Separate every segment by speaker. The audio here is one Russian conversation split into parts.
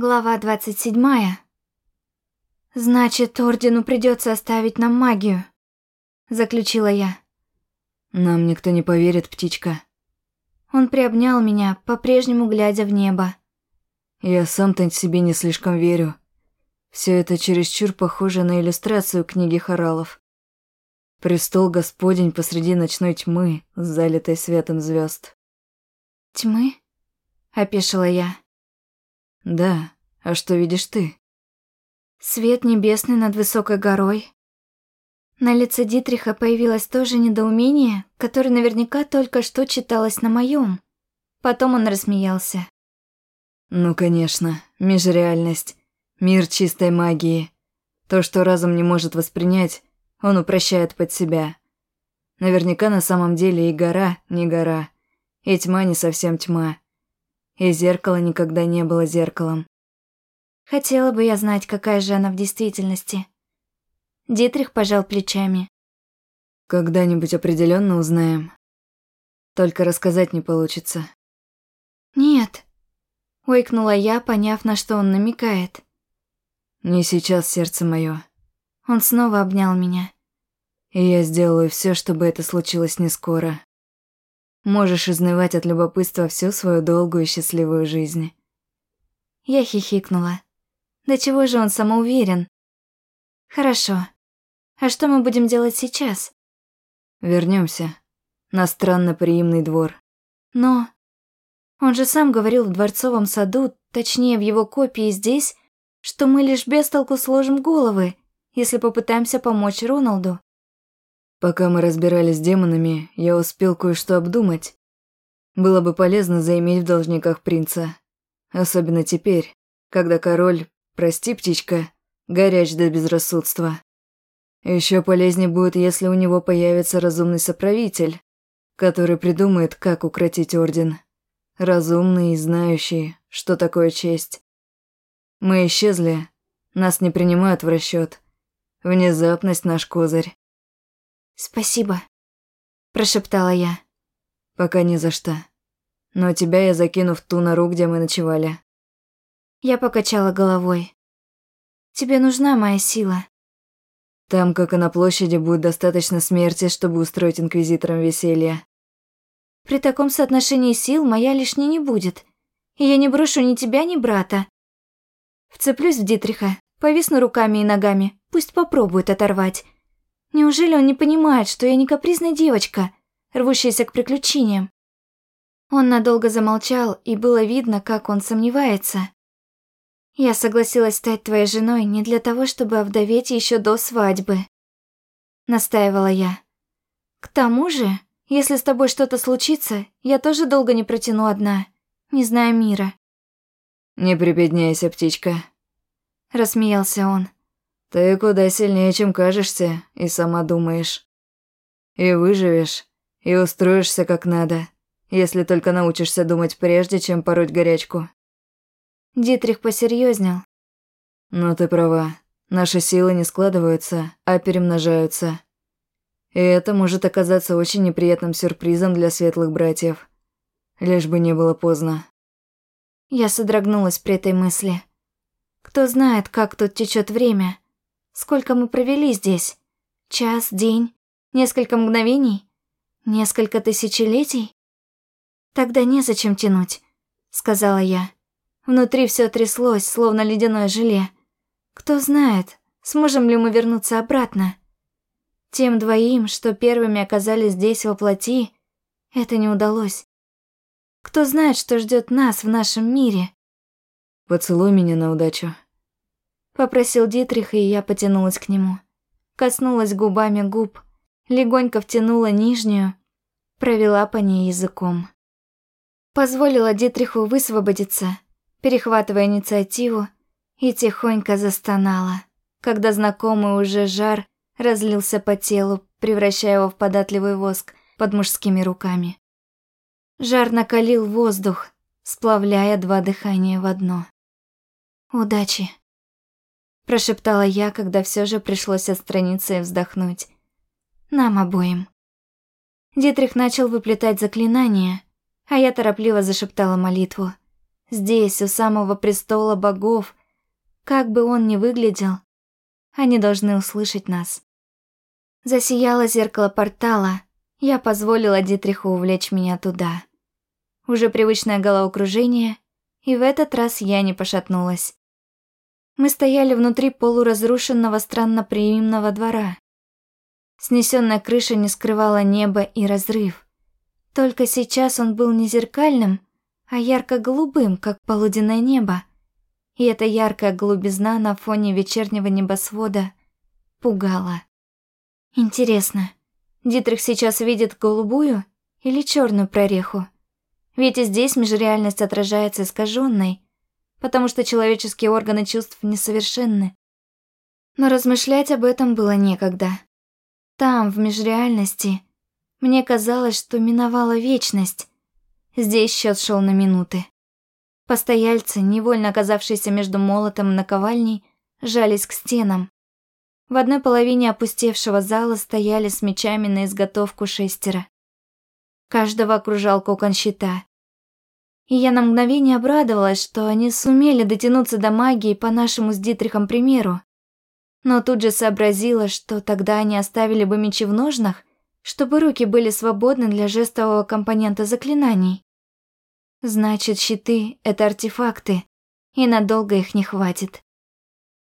Speaker 1: Глава 27. Значит, ордену придется оставить нам магию, заключила я.
Speaker 2: Нам никто не поверит, птичка.
Speaker 1: Он приобнял меня, по-прежнему глядя в небо.
Speaker 2: Я сам-то себе не слишком верю. Все это чересчур похоже на иллюстрацию книги Хоралов. Престол Господень посреди ночной тьмы, залитой светом звезд.
Speaker 1: Тьмы? опешила я.
Speaker 2: Да, а что видишь ты?
Speaker 1: Свет небесный над высокой горой. На лице Дитриха появилось то же недоумение, которое наверняка только что читалось на моем. Потом он рассмеялся.
Speaker 2: Ну, конечно, межреальность, мир чистой магии. То, что разум не может воспринять, он упрощает под себя. Наверняка на самом деле и гора не гора, и тьма не совсем тьма. И зеркало никогда не было зеркалом.
Speaker 1: Хотела бы я знать, какая же она в действительности. Дитрих пожал плечами.
Speaker 2: Когда-нибудь определенно узнаем. Только рассказать не получится.
Speaker 1: Нет, ойкнула я, поняв, на что он намекает.
Speaker 2: Не сейчас, сердце мое.
Speaker 1: Он снова обнял меня.
Speaker 2: И я сделаю все, чтобы это случилось не скоро. Можешь изнывать от любопытства всю свою долгую и счастливую жизнь.
Speaker 1: Я хихикнула. Да чего же он самоуверен? Хорошо. А что мы будем делать сейчас?
Speaker 2: Вернемся на странно-приимный двор.
Speaker 1: Но... Он же сам говорил в дворцовом саду, точнее в его копии здесь, что мы лишь без толку сложим головы, если попытаемся помочь Роналду.
Speaker 2: Пока мы разбирались с демонами, я успел кое-что обдумать. Было бы полезно заиметь в должниках принца. Особенно теперь, когда король, прости, птичка, горяч до безрассудства. Еще полезнее будет, если у него появится разумный соправитель, который придумает, как укротить орден. Разумный и знающий, что такое честь. Мы исчезли, нас не принимают в расчет. Внезапность наш козырь.
Speaker 1: «Спасибо», – прошептала я.
Speaker 2: «Пока не за что. Но тебя я закину в ту нору, где мы ночевали».
Speaker 1: Я покачала головой. «Тебе нужна моя сила».
Speaker 2: Там, как и на площади, будет достаточно смерти, чтобы устроить инквизиторам веселье.
Speaker 1: При таком соотношении сил моя лишней не будет. И я не брошу ни тебя, ни брата. Вцеплюсь в Дитриха, повисну руками и ногами, пусть попробует оторвать. Неужели он не понимает, что я не капризная девочка, рвущаяся к приключениям? Он надолго замолчал, и было видно, как он сомневается. Я согласилась стать твоей женой не для того, чтобы овдоветь еще до свадьбы. Настаивала я. К тому же, если с тобой что-то случится, я тоже долго не протяну одна, не зная мира.
Speaker 2: Не прибедняйся, птичка.
Speaker 1: Рассмеялся он.
Speaker 2: Ты куда сильнее, чем кажешься, и сама думаешь. И выживешь, и устроишься как надо, если только научишься думать прежде, чем пороть горячку.
Speaker 1: Дитрих посерьезнел.
Speaker 2: Но ты права, наши силы не складываются, а перемножаются. И это может оказаться очень неприятным сюрпризом для светлых братьев. Лишь бы не было поздно.
Speaker 1: Я содрогнулась при этой мысли. Кто знает, как тут течет время, Сколько мы провели здесь? Час, день, несколько мгновений? Несколько тысячелетий? Тогда незачем тянуть, сказала я. Внутри все тряслось, словно ледяное желе. Кто знает, сможем ли мы вернуться обратно? Тем двоим, что первыми оказались здесь во плоти, это не удалось. Кто знает, что ждет нас в нашем мире?
Speaker 2: Поцелуй меня на удачу.
Speaker 1: Попросил Дитрих, и я потянулась к нему. Коснулась губами губ, легонько втянула нижнюю, провела по ней языком. Позволила Дитриху высвободиться, перехватывая инициативу, и тихонько застонала, когда знакомый уже жар разлился по телу, превращая его в податливый воск под мужскими руками. Жар накалил воздух, сплавляя два дыхания в одно. Удачи прошептала я, когда все же пришлось отстраниться и вздохнуть. Нам обоим. Дитрих начал выплетать заклинание, а я торопливо зашептала молитву. здесь, у самого престола богов, как бы он ни выглядел, они должны услышать нас. Засияло зеркало портала, я позволила Дитриху увлечь меня туда. Уже привычное головокружение, и в этот раз я не пошатнулась. Мы стояли внутри полуразрушенного странноприимного двора. Снесенная крыша не скрывала небо и разрыв. Только сейчас он был не зеркальным, а ярко-голубым, как полуденное небо. И эта яркая голубизна на фоне вечернего небосвода пугала. Интересно, Дитрих сейчас видит голубую или черную прореху? Ведь и здесь межреальность отражается искаженной, потому что человеческие органы чувств несовершенны. Но размышлять об этом было некогда. Там, в межреальности, мне казалось, что миновала вечность. Здесь счет шел на минуты. Постояльцы, невольно оказавшиеся между молотом и наковальней, жались к стенам. В одной половине опустевшего зала стояли с мечами на изготовку шестеро. Каждого окружал кокон щита. И я на мгновение обрадовалась, что они сумели дотянуться до магии по нашему с Дитрихом примеру. Но тут же сообразила, что тогда они оставили бы мечи в ножнах, чтобы руки были свободны для жестового компонента заклинаний. Значит, щиты — это артефакты, и надолго их не хватит.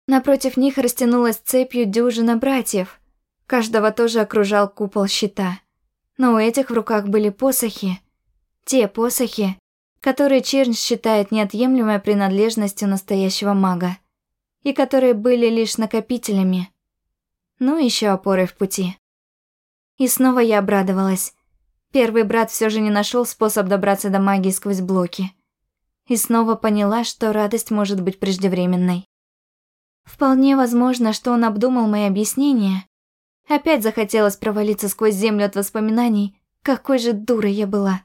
Speaker 1: Напротив них растянулась цепью дюжина братьев. Каждого тоже окружал купол щита. Но у этих в руках были посохи. Те посохи, которые Чернь считает неотъемлемой принадлежностью настоящего мага, и которые были лишь накопителями, ну еще опорой в пути. И снова я обрадовалась. Первый брат все же не нашел способ добраться до магии сквозь блоки. И снова поняла, что радость может быть преждевременной. Вполне возможно, что он обдумал мои объяснения. Опять захотелось провалиться сквозь землю от воспоминаний, какой же дурой я была.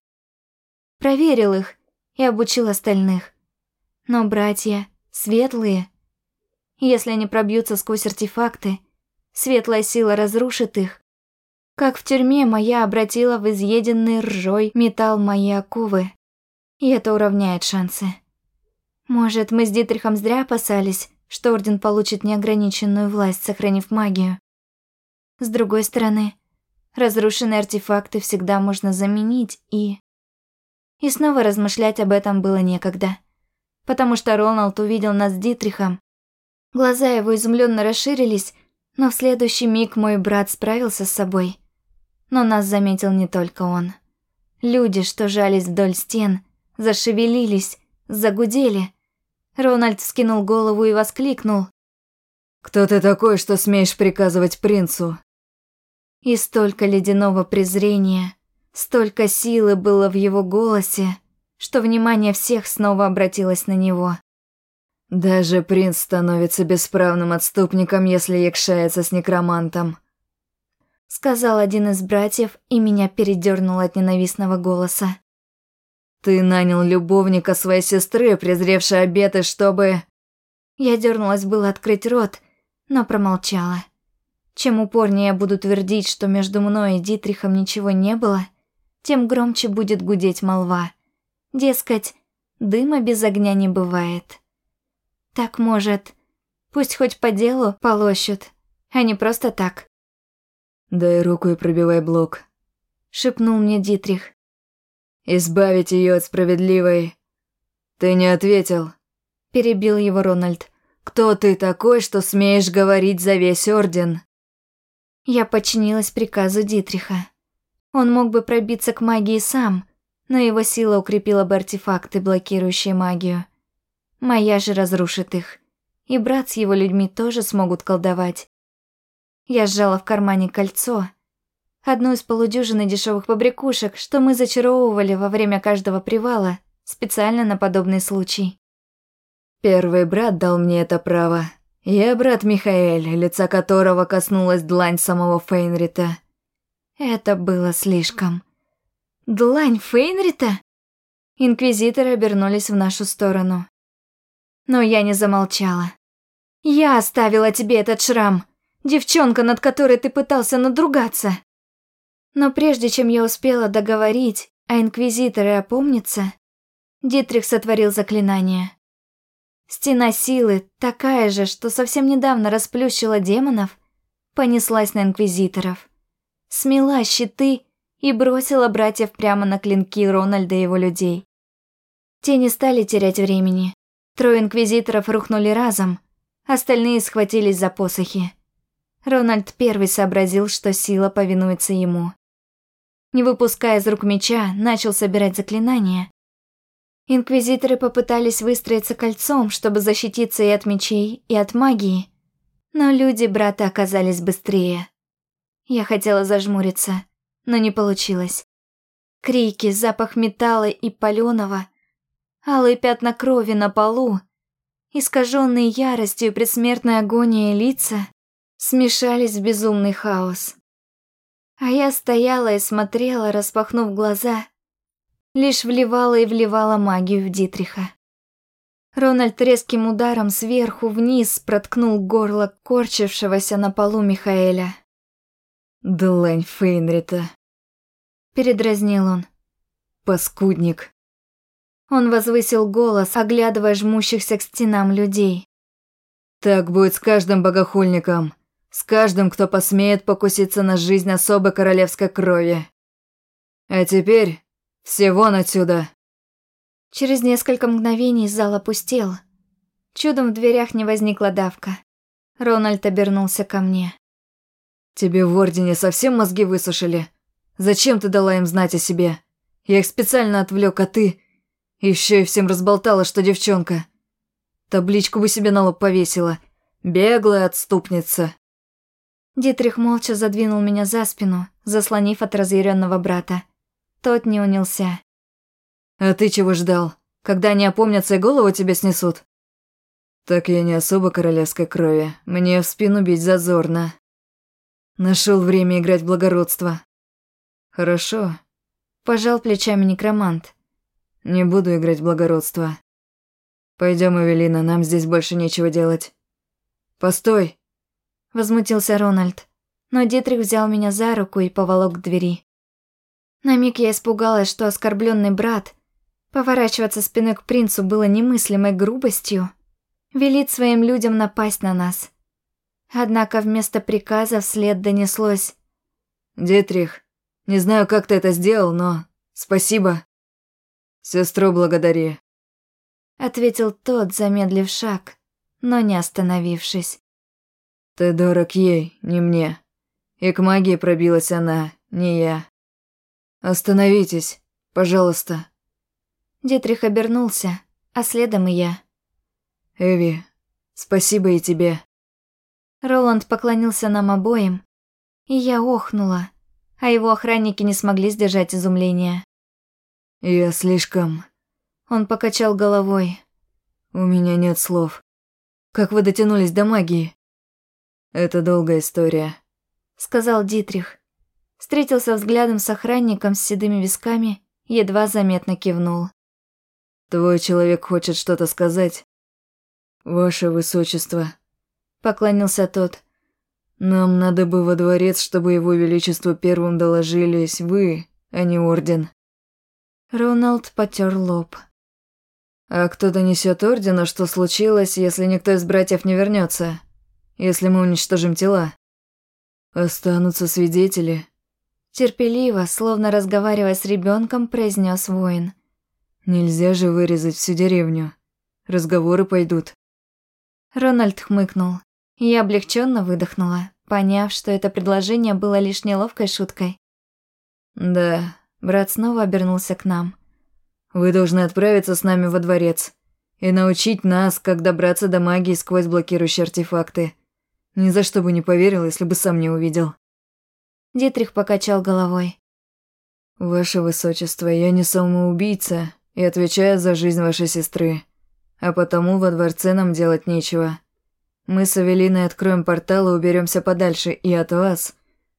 Speaker 1: Проверил их и обучил остальных. Но братья светлые. Если они пробьются сквозь артефакты, светлая сила разрушит их, как в тюрьме моя обратила в изъеденный ржой металл мои оковы. И это уравняет шансы. Может, мы с Дитрихом зря опасались, что Орден получит неограниченную власть, сохранив магию. С другой стороны, разрушенные артефакты всегда можно заменить и... И снова размышлять об этом было некогда. Потому что Роналд увидел нас с Дитрихом. Глаза его изумленно расширились, но в следующий миг мой брат справился с собой но нас заметил не только он. Люди, что жались вдоль стен, зашевелились, загудели. Рональд вскинул голову и воскликнул.
Speaker 2: «Кто ты такой, что смеешь приказывать принцу?»
Speaker 1: И столько ледяного презрения, столько силы было в его голосе, что внимание всех снова обратилось на него.
Speaker 2: «Даже принц становится бесправным отступником, если якшается с некромантом»,
Speaker 1: сказал один из братьев, и меня передернуло от ненавистного голоса.
Speaker 2: «Ты нанял любовника своей сестры, презревшей обеты, чтобы...»
Speaker 1: Я дернулась было открыть рот, но промолчала. Чем упорнее я буду твердить, что между мной и Дитрихом ничего не было, тем громче будет гудеть молва. Дескать, дыма без огня не бывает. Так может, пусть хоть по делу полощут, а не просто так.
Speaker 2: «Дай руку и пробивай блок», —
Speaker 1: шепнул мне Дитрих.
Speaker 2: «Избавить ее от справедливой...» «Ты не ответил», — перебил его Рональд. «Кто ты такой, что смеешь говорить за весь Орден?»
Speaker 1: Я подчинилась приказу Дитриха. Он мог бы пробиться к магии сам, но его сила укрепила бы артефакты, блокирующие магию. Моя же разрушит их, и брат с его людьми тоже смогут колдовать. Я сжала в кармане кольцо, одну из полудюжины дешевых побрякушек, что мы зачаровывали во время каждого привала, специально на подобный случай.
Speaker 2: Первый брат дал мне это право. Я брат Михаэль, лица которого коснулась длань самого Фейнрита.
Speaker 1: Это было слишком. Длань Фейнрита? Инквизиторы обернулись в нашу сторону. Но я не замолчала. Я оставила тебе этот шрам. Девчонка, над которой ты пытался надругаться. Но прежде чем я успела договорить, а инквизиторы опомниться, Дитрих сотворил заклинание. Стена силы, такая же, что совсем недавно расплющила демонов, понеслась на инквизиторов. Смела щиты и бросила братьев прямо на клинки Рональда и его людей. Те не стали терять времени. Трое инквизиторов рухнули разом, остальные схватились за посохи. Рональд первый сообразил, что сила повинуется ему. Не выпуская из рук меча, начал собирать заклинания. Инквизиторы попытались выстроиться кольцом, чтобы защититься и от мечей, и от магии. Но люди брата оказались быстрее. Я хотела зажмуриться, но не получилось. Крики, запах металла и палёного, алые пятна крови на полу, искаженные яростью и предсмертной агонией лица смешались в безумный хаос. А я стояла и смотрела, распахнув глаза, лишь вливала и вливала магию в Дитриха. Рональд резким ударом сверху вниз проткнул горло корчившегося на полу Михаэля.
Speaker 2: «Длань Фейнрита», —
Speaker 1: передразнил он.
Speaker 2: «Паскудник».
Speaker 1: Он возвысил голос, оглядывая жмущихся к стенам людей.
Speaker 2: «Так будет с каждым богохульником. С каждым, кто посмеет покуситься на жизнь особой королевской крови. А теперь все вон отсюда!»
Speaker 1: Через несколько мгновений зал опустел. Чудом в дверях не возникла давка. Рональд обернулся ко мне.
Speaker 2: «Тебе в Ордене совсем мозги высушили? Зачем ты дала им знать о себе? Я их специально отвлек, а ты... Еще и всем разболтала, что девчонка. Табличку бы себе на лоб повесила. Беглая отступница».
Speaker 1: Дитрих молча задвинул меня за спину, заслонив от разъяренного брата. Тот не унялся.
Speaker 2: «А ты чего ждал? Когда они опомнятся и голову тебе снесут?» «Так я не особо королевской крови. Мне в спину бить зазорно. Нашел время играть в благородство». «Хорошо».
Speaker 1: Пожал плечами некромант.
Speaker 2: «Не буду играть в благородство. Пойдем, Эвелина, нам здесь больше нечего делать». «Постой!»
Speaker 1: Возмутился Рональд, но Дитрих взял меня за руку и поволок к двери. На миг я испугалась, что оскорбленный брат, поворачиваться спиной к принцу было немыслимой грубостью, велит своим людям напасть на нас. Однако вместо приказа вслед донеслось
Speaker 2: «Дитрих, не знаю, как ты это сделал, но спасибо. Сестру благодари», —
Speaker 1: ответил тот, замедлив шаг, но не остановившись.
Speaker 2: Ты дорог ей, не мне. И к магии пробилась она, не я. Остановитесь, пожалуйста.
Speaker 1: Дитрих обернулся, а следом и я.
Speaker 2: Эви, спасибо и тебе.
Speaker 1: Роланд поклонился нам обоим, и я охнула, а его охранники не смогли сдержать изумления.
Speaker 2: Я слишком...
Speaker 1: Он покачал головой.
Speaker 2: У меня нет слов. Как вы дотянулись до магии? «Это долгая история», —
Speaker 1: сказал Дитрих. Встретился взглядом с охранником с седыми висками, едва заметно кивнул.
Speaker 2: «Твой человек хочет что-то сказать?» «Ваше Высочество», — поклонился тот. «Нам надо бы во дворец, чтобы его величество первым доложились вы, а не Орден».
Speaker 1: Роналд потер лоб.
Speaker 2: «А кто донесет Ордену, что случилось, если никто из братьев не вернется? если мы уничтожим тела. Останутся свидетели.
Speaker 1: Терпеливо, словно разговаривая с ребенком, произнес воин.
Speaker 2: Нельзя же вырезать всю деревню. Разговоры пойдут.
Speaker 1: Рональд хмыкнул. Я облегченно выдохнула, поняв, что это предложение было лишь неловкой шуткой.
Speaker 2: Да,
Speaker 1: брат снова обернулся к нам.
Speaker 2: Вы должны отправиться с нами во дворец и научить нас, как добраться до магии сквозь блокирующие артефакты. Ни за что бы не поверил, если бы сам не увидел.
Speaker 1: Дитрих покачал головой.
Speaker 2: «Ваше Высочество, я не самоубийца и отвечаю за жизнь вашей сестры, а потому во дворце нам делать нечего. Мы с Авелиной откроем портал и уберемся подальше и от вас,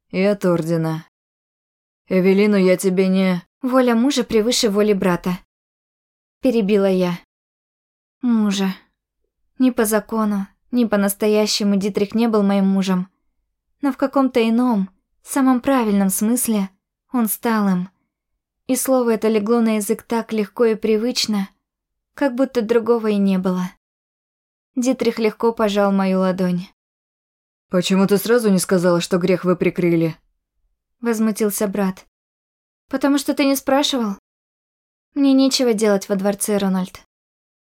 Speaker 2: и от Ордена. Эвелину я тебе не...»
Speaker 1: «Воля мужа превыше воли брата», – перебила я. «Мужа. Не по закону, не по-настоящему Дитрих не был моим мужем. Но в каком-то ином, самом правильном смысле он стал им. И слово это легло на язык так легко и привычно, как будто другого и не было. Дитрих легко пожал мою ладонь.
Speaker 2: «Почему ты сразу не сказала, что грех вы прикрыли?»
Speaker 1: Возмутился брат. «Потому что ты не спрашивал. Мне нечего делать во дворце, Рональд.